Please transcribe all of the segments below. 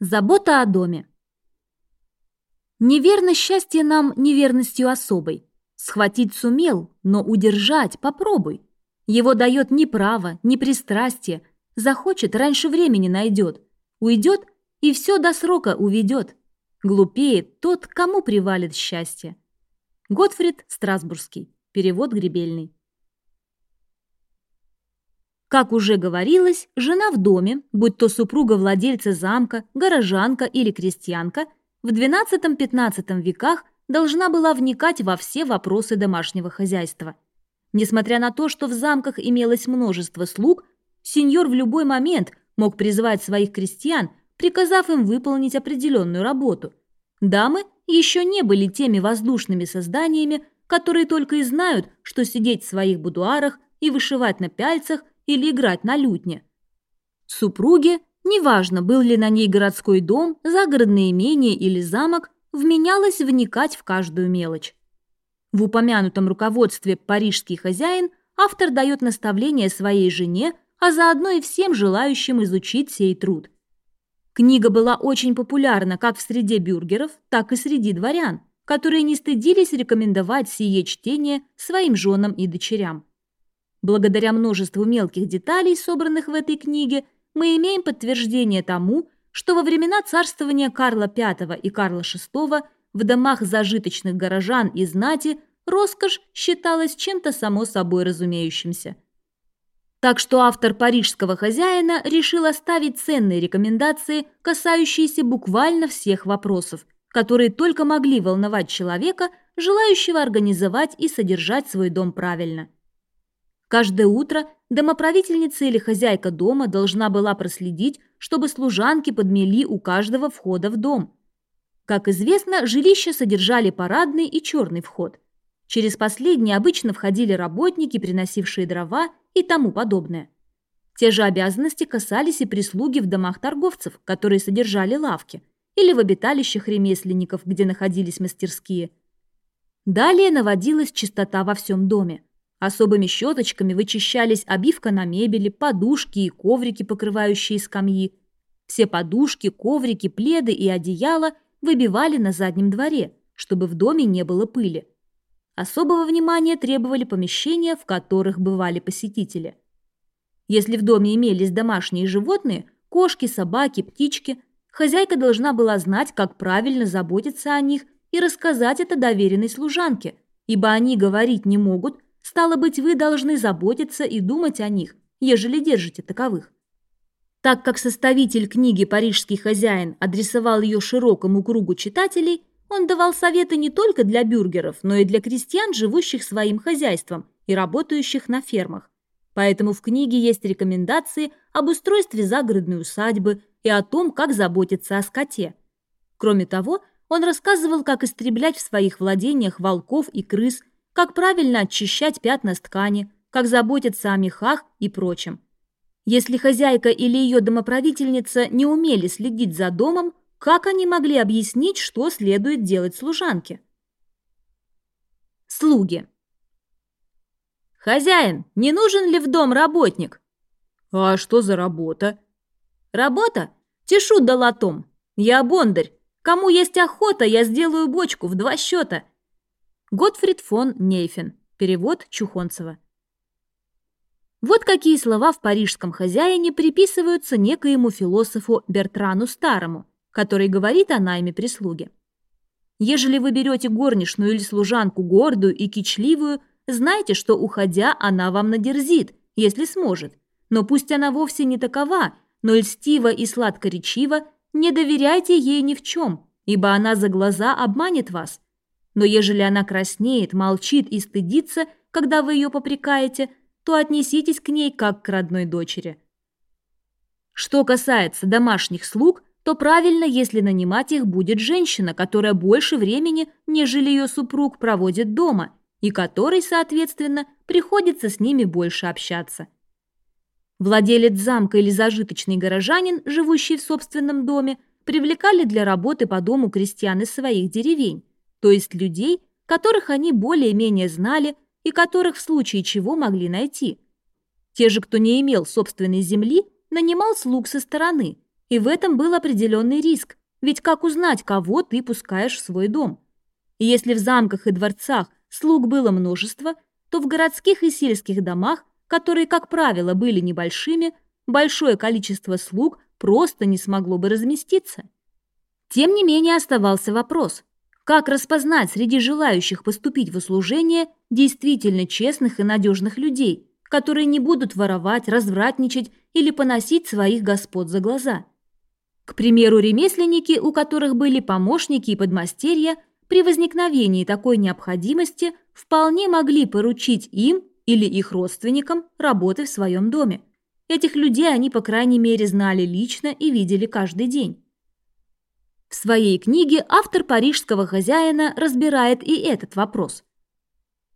Забота о доме. Неверно счастье нам неверностью особой. Схватить сумел, но удержать попробуй. Его дает ни право, ни пристрастие. Захочет, раньше времени найдет. Уйдет и все до срока уведет. Глупеет тот, кому привалит счастье. Готфрид Страсбургский. Перевод Гребельный. Как уже говорилось, жена в доме, будь то супруга владельца замка, горожанка или крестьянка, в XII-XV веках должна была вникать во все вопросы домашнего хозяйства. Несмотря на то, что в замках имелось множество слуг, сеньор в любой момент мог призвать своих крестьян, приказав им выполнить определенную работу. Дамы еще не были теми воздушными созданиями, которые только и знают, что сидеть в своих будуарах и вышивать на пяльцах или играть на лютне. Супруге, неважно, был ли на ней городской дом, загородное имение или замок, вменялось вникать в каждую мелочь. В упомянутом руководстве «Парижский хозяин» автор дает наставление своей жене, а заодно и всем желающим изучить сей труд. Книга была очень популярна как в среде бюргеров, так и среди дворян, которые не стыдились рекомендовать сие чтение своим женам и дочерям. Благодаря множеству мелких деталей, собранных в этой книге, мы имеем подтверждение тому, что во времена царствования Карла V и Карла VI в домах зажиточных горожан и знати роскошь считалась чем-то само собой разумеющимся. Так что автор «Парижского хозяина» решил оставить ценные рекомендации, касающиеся буквально всех вопросов, которые только могли волновать человека, желающего организовать и содержать свой дом правильно – Каждое утро домоправительница или хозяйка дома должна была проследить, чтобы служанки подмели у каждого входа в дом. Как известно, жилища содержали парадный и черный вход. Через последний обычно входили работники, приносившие дрова и тому подобное. Те же обязанности касались и прислуги в домах торговцев, которые содержали лавки, или в обиталищах ремесленников, где находились мастерские. Далее наводилась чистота во всем доме. Особыми щеточками вычищались обивка на мебели, подушки и коврики, покрывающие скамьи. Все подушки, коврики, пледы и одеяла выбивали на заднем дворе, чтобы в доме не было пыли. Особого внимания требовали помещения, в которых бывали посетители. Если в доме имелись домашние животные, кошки, собаки, птички, хозяйка должна была знать, как правильно заботиться о них и рассказать это доверенной служанке, ибо они говорить не могут – Стало быть, вы должны заботиться и думать о них, ежели держите таковых. Так как составитель книги «Парижский хозяин» адресовал ее широкому кругу читателей, он давал советы не только для бюргеров, но и для крестьян, живущих своим хозяйством и работающих на фермах. Поэтому в книге есть рекомендации об устройстве загородной усадьбы и о том, как заботиться о скоте. Кроме того, он рассказывал, как истреблять в своих владениях волков и крыс, как правильно очищать пятна с ткани, как заботиться о мехах и прочем. Если хозяйка или ее домоправительница не умели следить за домом, как они могли объяснить, что следует делать служанке? Слуги. «Хозяин, не нужен ли в дом работник?» «А что за работа?» «Работа? Тешу да латом. Я бондарь. Кому есть охота, я сделаю бочку в два счета. Готфрид фон Нейфен. Перевод Чухонцева. Вот какие слова в парижском хозяине приписываются некоему философу Бертрану Старому, который говорит о найме прислуги. Ежели вы берете горничную или служанку гордую и кичливую, знайте, что, уходя, она вам надерзит, если сможет. Но пусть она вовсе не такова, но льстива и сладкоречива, не доверяйте ей ни в чем, ибо она за глаза обманет вас – но ежели она краснеет, молчит и стыдится, когда вы ее попрекаете, то отнеситесь к ней как к родной дочери. Что касается домашних слуг, то правильно, если нанимать их будет женщина, которая больше времени, нежели ее супруг, проводит дома, и которой, соответственно, приходится с ними больше общаться. Владелец замка или зажиточный горожанин, живущий в собственном доме, привлекали для работы по дому крестьян из своих деревень, то есть людей, которых они более-менее знали и которых в случае чего могли найти. Те же, кто не имел собственной земли, нанимал слуг со стороны, И в этом был определенный риск, ведь как узнать, кого ты пускаешь в свой дом? И если в замках и дворцах слуг было множество, то в городских и сельских домах, которые, как правило, были небольшими, большое количество слуг просто не смогло бы разместиться. Тем не менее оставался вопрос, как распознать среди желающих поступить в услужение действительно честных и надежных людей, которые не будут воровать, развратничать или поносить своих господ за глаза. К примеру, ремесленники, у которых были помощники и подмастерья, при возникновении такой необходимости вполне могли поручить им или их родственникам работы в своем доме. Этих людей они, по крайней мере, знали лично и видели каждый день. В своей книге автор парижского хозяина разбирает и этот вопрос.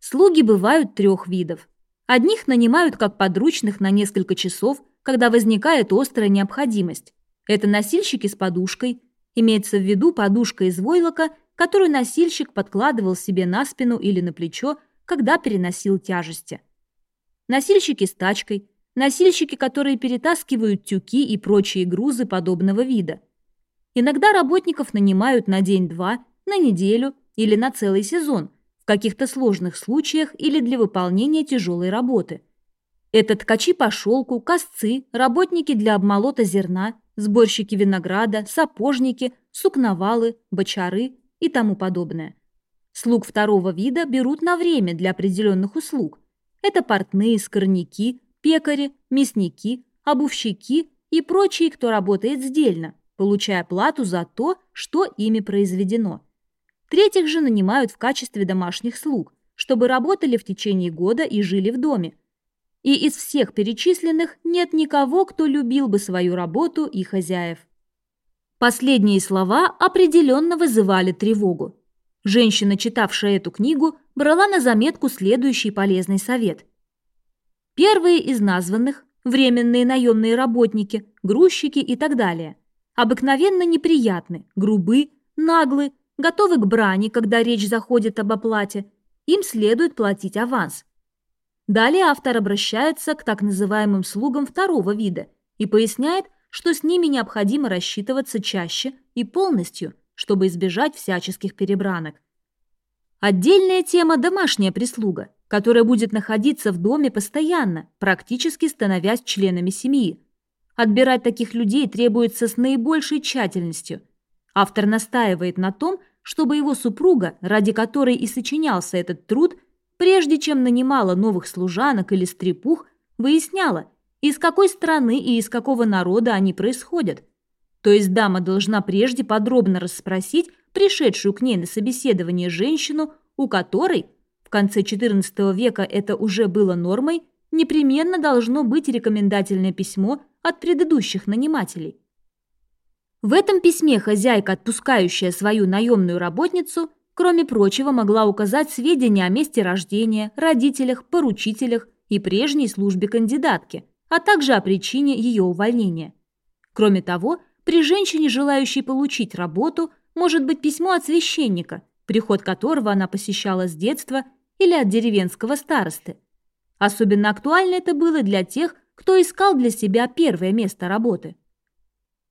Слуги бывают трех видов. Одних нанимают как подручных на несколько часов, когда возникает острая необходимость. Это носильщики с подушкой. Имеется в виду подушка из войлока, которую носильщик подкладывал себе на спину или на плечо, когда переносил тяжести. Носильщики с тачкой. Носильщики, которые перетаскивают тюки и прочие грузы подобного вида. Иногда работников нанимают на день-два, на неделю или на целый сезон, в каких-то сложных случаях или для выполнения тяжелой работы. Это ткачи по шелку, косцы, работники для обмолота зерна, сборщики винограда, сапожники, сукновалы, бочары и тому подобное. Слуг второго вида берут на время для определенных услуг. Это портные, скорняки, пекари, мясники, обувщики и прочие, кто работает сдельно, получая плату за то, что ими произведено. Третьих же нанимают в качестве домашних слуг, чтобы работали в течение года и жили в доме, и из всех перечисленных нет никого, кто любил бы свою работу и хозяев. Последние слова определенно вызывали тревогу. Женщина, читавшая эту книгу, брала на заметку следующий полезный совет. Первые из названных – временные наемные работники, грузчики и так далее – обыкновенно неприятны, грубы, наглы, готовы к брани, когда речь заходит об оплате, им следует платить аванс – Далее автор обращается к так называемым слугам второго вида и поясняет, что с ними необходимо рассчитываться чаще и полностью, чтобы избежать всяческих перебранок. Отдельная тема – домашняя прислуга, которая будет находиться в доме постоянно, практически становясь членами семьи. Отбирать таких людей требуется с наибольшей тщательностью. Автор настаивает на том, чтобы его супруга, ради которой и сочинялся этот труд – прежде чем нанимала новых служанок или стрепух, выясняла, из какой страны и из какого народа они происходят. То есть дама должна прежде подробно расспросить пришедшую к ней на собеседование женщину, у которой, в конце XIV века это уже было нормой, непременно должно быть рекомендательное письмо от предыдущих нанимателей. В этом письме хозяйка, отпускающая свою наемную работницу, Кроме прочего, могла указать сведения о месте рождения, родителях, поручителях и прежней службе кандидатки, а также о причине ее увольнения. Кроме того, при женщине, желающей получить работу, может быть письмо от священника, приход которого она посещала с детства, или от деревенского старосты. Особенно актуально это было для тех, кто искал для себя первое место работы.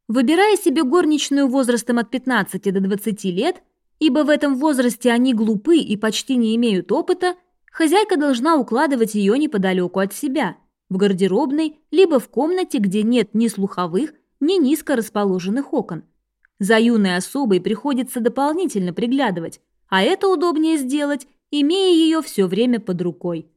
Выбирая себе горничную возрастом от 15 до 20 лет – ибо в этом возрасте они глупы и почти не имеют опыта, хозяйка должна укладывать ее неподалеку от себя, в гардеробной, либо в комнате, где нет ни слуховых, ни низко расположенных окон. За юной особой приходится дополнительно приглядывать, а это удобнее сделать, имея ее все время под рукой.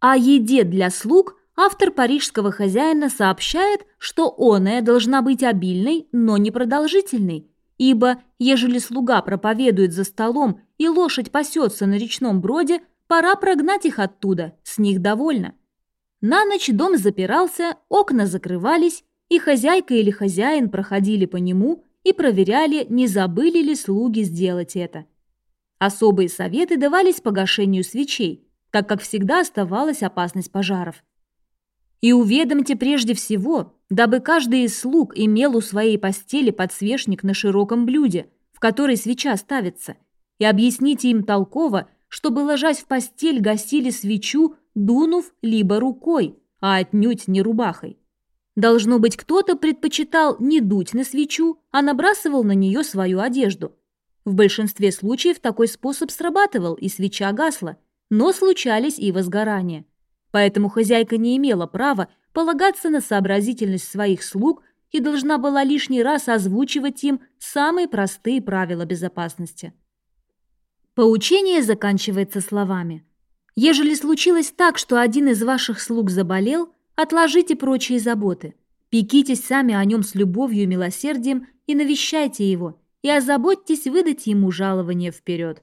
О еде для слуг автор парижского хозяина сообщает, что оная должна быть обильной, но не продолжительной, Ибо, ежели слуга проповедует за столом и лошадь пасется на речном броде, пора прогнать их оттуда, с них довольно. На ночь дом запирался, окна закрывались, и хозяйка или хозяин проходили по нему и проверяли, не забыли ли слуги сделать это. Особые советы давались по гашению свечей, так как всегда оставалась опасность пожаров. И уведомьте прежде всего, дабы каждый из слуг имел у своей постели подсвечник на широком блюде, в который свеча ставится, и объясните им толково, чтобы, ложась в постель, гасили свечу, дунув либо рукой, а отнюдь не рубахой. Должно быть, кто-то предпочитал не дуть на свечу, а набрасывал на нее свою одежду. В большинстве случаев такой способ срабатывал, и свеча гасла, но случались и возгорания. Поэтому хозяйка не имела права полагаться на сообразительность своих слуг и должна была лишний раз озвучивать им самые простые правила безопасности. Поучение заканчивается словами. «Ежели случилось так, что один из ваших слуг заболел, Отложите прочие заботы. Пекитесь сами о нем с любовью и милосердием и навещайте его, и озаботьтесь выдать ему жалование вперед.